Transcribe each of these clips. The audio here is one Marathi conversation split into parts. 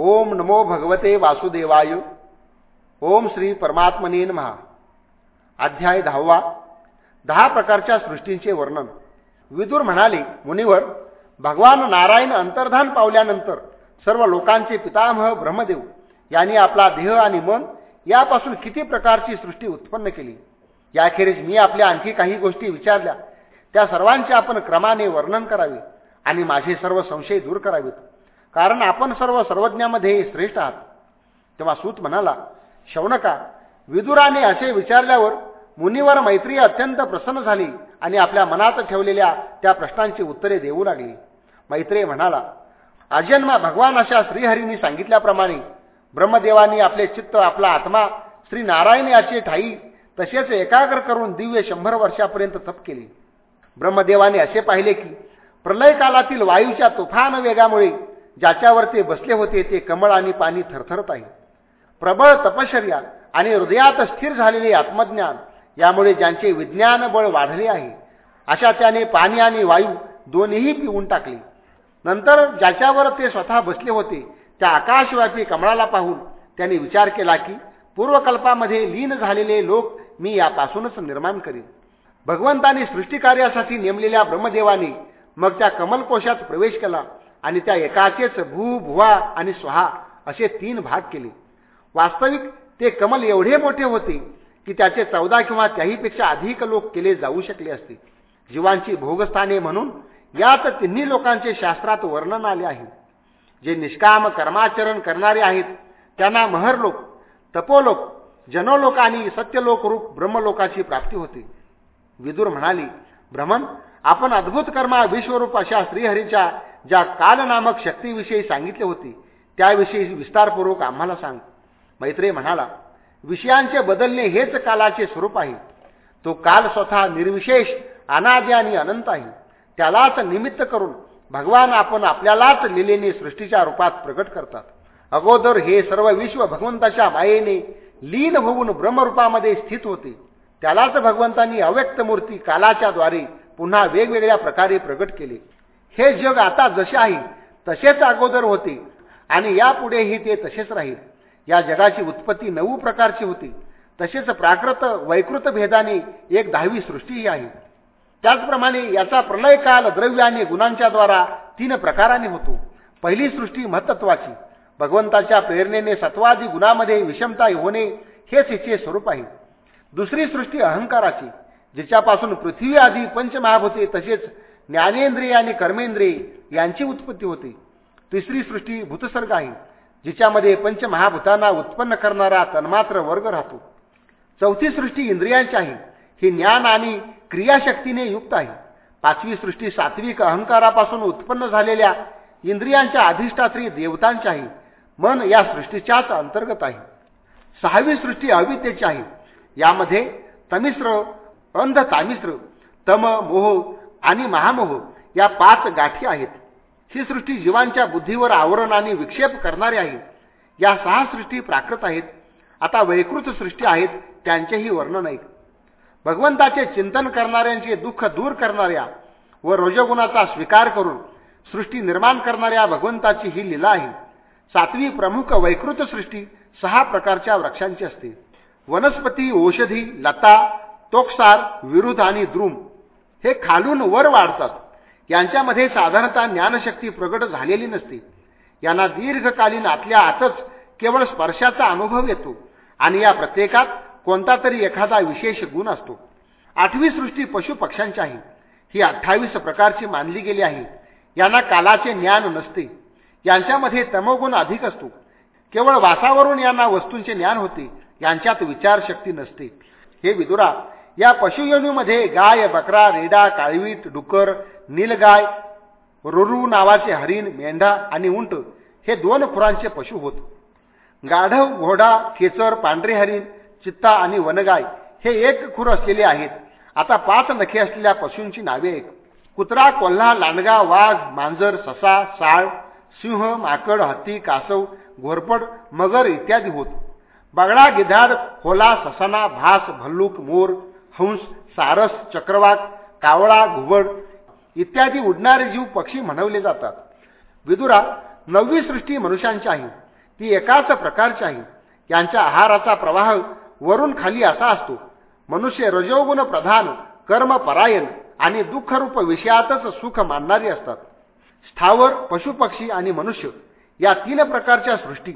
ओम नमो भगवते वासुदेवाय। ओम श्री परमात्मने महा अध्याय दहावा. दहा प्रकारच्या सृष्टींचे वर्णन. विदुर म्हणाले मुनिवर भगवान नारायण अंतर्धान पावल्यानंतर सर्व लोकांचे पितामह ब्रह्मदेव यांनी आपला देह आणि मन यापासून किती प्रकारची सृष्टी उत्पन्न केली? याखेरीज मी आपल्या आणखी काही गोष्टी विचारल्या. त्या सर्वांचे आपण क्रमाने वर्णन करावे आणि माझे सर्व संशय दूर करावेत. कारण आपण सर्व सर्वज्ञामध्ये श्रेष्ठ आहात. तेव्हा सूत म्हणाला शौनका विदुराने असे विचारल्यावर मुनीवर मैत्री अत्यंत प्रसन्न झाली आणि आपल्या मनात ठेवलेल्या त्या प्रश्नांची उत्तरे देऊ लागली. मैत्रेय म्हणाला अजन्मा भगवान अशा श्रीहरींनी सांगितल्याप्रमाणे ब्रह्मदेवानी आपले चित्त आपला आत्मा श्री नारायण याचे ठाई तसेच एकाग्र करून दिव्य शंभर वर्षापर्यंत तप केले. ब्रह्मदेवाने असे पाहिले की प्रलय कालातील वायूच्या तुफान वेगामुळे ज्याच्यावर ते बसले होते ते कमळ आणि पाणी थरथरत आहे. प्रबळ तपश्चर्या आणि हृदयात स्थिर झालेले आत्मज्ञान यामुळे ज्यांचे विज्ञान बळ वाढले आहे अशा त्याने पाणी आणि वायू दोन्हीही पिऊन टाकले. नंतर ज्याच्यावर ते स्वतः बसले होते त्या आकाशव्यापी कमळाला पाहून त्याने विचार केला की पूर्वकल्पामध्ये लीन झालेले लोक मी यापासूनच निर्माण करीन. भगवंतानी सृष्टिकार्यासाठी नेमलेल्या ब्रह्मदेवाने मग त्या कमलकोशात प्रवेश केला आणि त्या एकाचेच भू भुवा आणि स्वहा असे तीन भाग केले. वास्तविक ते कमल एवढे मोठे होते की त्याचे चौदा किंवा त्याहीपेक्षा अधिक लोक केले जाऊ शकले असते. जीवांची भोगस्थाने म्हणून यात तिन्ही लोकांचे शास्त्रात वर्णन आले आहे. जे निष्काम कर्माचरण करणारे आहेत त्यांना महरलोक तपोलोक जनोलोक आणि सत्यलोक रूप ब्रह्मलोकाची प्राप्ती होते. विदुर म्हणाली भ्रमण आपण अद्भुत कर्मा विश्वरूप अशा श्रीहरीच्या ज्या काल नामक शक्तीविषयी सांगितले होते त्याविषयी विस्तारपूर्वक आम्हाला सांग. मैत्रेय म्हणाला विषयांचे बदलणे हेच कालाचे स्वरूप आहे. तो काल स्वतः निर्विशेष अनादि आणि अनंत आहे. त्यालाच निमित्त करून भगवान आपण आपल्यालाच लिलेने सृष्टीच्या रूपात प्रकट करतात. अगोदर हे सर्व विश्व भगवंताच्या मायेने लीन होऊन ब्रह्मरूपामध्ये स्थित होते. त्यालाच भगवंतांनी अव्यक्त मूर्ती कालाच्या द्वारे पुन्हा वेगवेगळ्या प्रकारे प्रकट केले. हे जग आता जसे आहे तसेच अगोदर होते. आणि यापुढेही ते तसेच राहील. या जगाची उत्पत्ती नऊ प्रकारची होती. तसेच प्राकृत वैकृत भेदाने एक दहावी सृष्टीही आहे. त्याचप्रमाणे याचा प्रलय काल द्रव्य आणि गुणांच्या द्वारा तीन प्रकाराने होतो. पहिली सृष्टी महत्त्वाची. भगवंताच्या प्रेरणेने सत्वादी गुणामध्ये विषमता होणे हेच हिचे स्वरूप आहे. दुसरी सृष्टी अहंकाराची. जिच्यापासून पृथ्वी आदी पंचमहाभूते तसेच ज्ञानेंद्रिय आणि कर्मेंद्रिय यांची उत्पत्ती होते. तिसरी सृष्टी भूतसर्ग आहे जिच्यामध्ये पंचमहाभूतांना उत्पन्न करणारा तन्मात्र वर्ग राहतो. चौथी सृष्टी इंद्रियांची आहे ही ज्ञान आणि क्रियाशक्तीने युक्त आहे. पाचवी सृष्टी सात्विक अहंकारापासून उत्पन्न झालेल्या इंद्रियांच्या अधिष्ठात्री देवतांची आहे मन या सृष्टीच्याच अंतर्गत आहे. सहावी सृष्टी अविद्येची आहे यामध्ये तमिश्र अंध तामिश्र तम मोह आणि महामोह या पाच गाठी आहेत. ही सृष्टी जीवांच्या बुद्धीवर आवरण आणि विक्षेप करणारी आहे. या सहा सृष्टी प्राकृत आहेत. आता वैकृत सृष्टी आहेत त्यांचेही वर्णन आहे. भगवंताचे चिंतन करणाऱ्यांचे दुःख दूर करणाऱ्या व रजगुणाचा स्वीकार करून सृष्टी निर्माण करणाऱ्या भगवंताची ही लीला आहे. सातवी प्रमुख वैकृत सृष्टी सहा प्रकारच्या वृक्षांची असते. वनस्पती औषधी लता तोकसार विरुद्ध आणि द्रुम. हे खालून वर वाढतात. यांच्यामध्ये साधारणतः ज्ञानशक्ती प्रगट झालेली नसते. यांना दीर्घकालीन आतल्या आतच केवळ स्पर्शाचा अनुभव येतो आणि या प्रत्येकात कोणता तरी एखादा विशेष गुण असतो. आठवी सृष्टी पशु पक्ष्यांची आहे. ही अठ्ठावीस प्रकारची मानली गेली आहे. यांना कालाचे ज्ञान नसते. यांच्यामध्ये तमोगुण अधिक असतो. केवळ वासावरून यांना वस्तूंचे ज्ञान होते. यांच्यात विचारशक्ती नसते. हे विदुरा या पशुयोनीमध्ये गाय बकरा रेडा काळवीट डुकर नीलगाय रुरू नावाचे हरिण मेंढा आणि उंट हे दोन खुरांचे पशु होत. गाढव घोडा खेचर पांढरे हरिण चित्ता आणि वनगाय हे एक खुर असलेले आहेत. आता पाच नखे असलेल्या पशूंची नावे एक. कुत्रा कोल्हा लांडगा वाघ मांजर ससा साळ सिंह माकड हत्ती कासव घोरपड मगर इत्यादी होत. बगडा गिधाड खोला ससाना भास भल्लूक मोर हंस सारस चक्रवात कावळा घुबड इत्यादी उडणारे जीव पक्षी म्हणवले जातात. विदुरा नववी सृष्टी मनुष्यांची आहे ती एकाच प्रकारची आहे यांच्या आहाराचा प्रवाह वरून खाली असा असतो. मनुष्य रजोगुण प्रधान कर्मपरायण आणि दुःखरूप विषयातच सुख मानणारी असतात. स्थावर पशुपक्षी आणि मनुष्य या तीन प्रकारच्या सृष्टी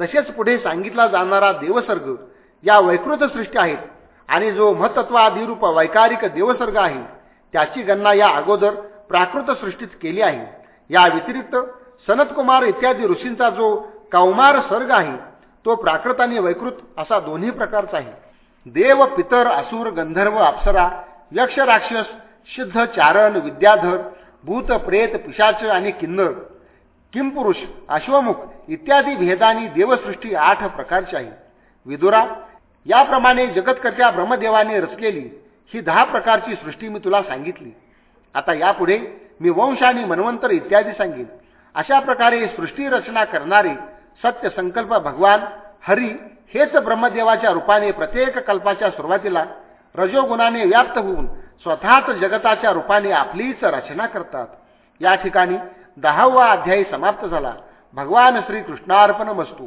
तसेच पुढे सांगितला जाणारा देवसर्ग या वैकृत सृष्टी आहेत. आणि जो महत्त्वादिरूप वैकारिक देवसर्ग आहे त्याची गणना या अगोदर प्राकृत सृष्टीत केली आहे. या व्यतिरिक्त सनतकुमार इत्यादी ऋषींचा जो कौमार सर्ग आहे तो प्राकृत आणि वैकृत असा दोन्ही प्रकारचा आहे. देव पितर असुर गंधर्व अप्सरा यक्ष राक्षस सिद्ध चारण विद्याधर भूत प्रेत पिशाच आणि किन्नर किंपुरुष अश्वमुख इत्यादी भेदानी देवसृष्टी आठ प्रकारची आहे. विदुरा याप्रमाणे जगतकर्त्या ब्रह्मदेवाने रचलेली ही दहा प्रकारची सृष्टी मी तुला सांगितली. आता यापुढे मी वंश आणि मनवंतर इत्यादी सांगेन. अशा प्रकारे सृष्टी रचना करणारे सत्य संकल्प भगवान हरी हेच ब्रह्मदेवाच्या रूपाने प्रत्येक कल्पाच्या सुरुवातीला रजोगुणाने व्याप्त होऊन स्वतःच जगताच्या रूपाने आपलीच रचना करतात. या ठिकाणी दहावा अध्यायी समाप्त झाला. भगवान श्रीकृष्णार्पण मस्तू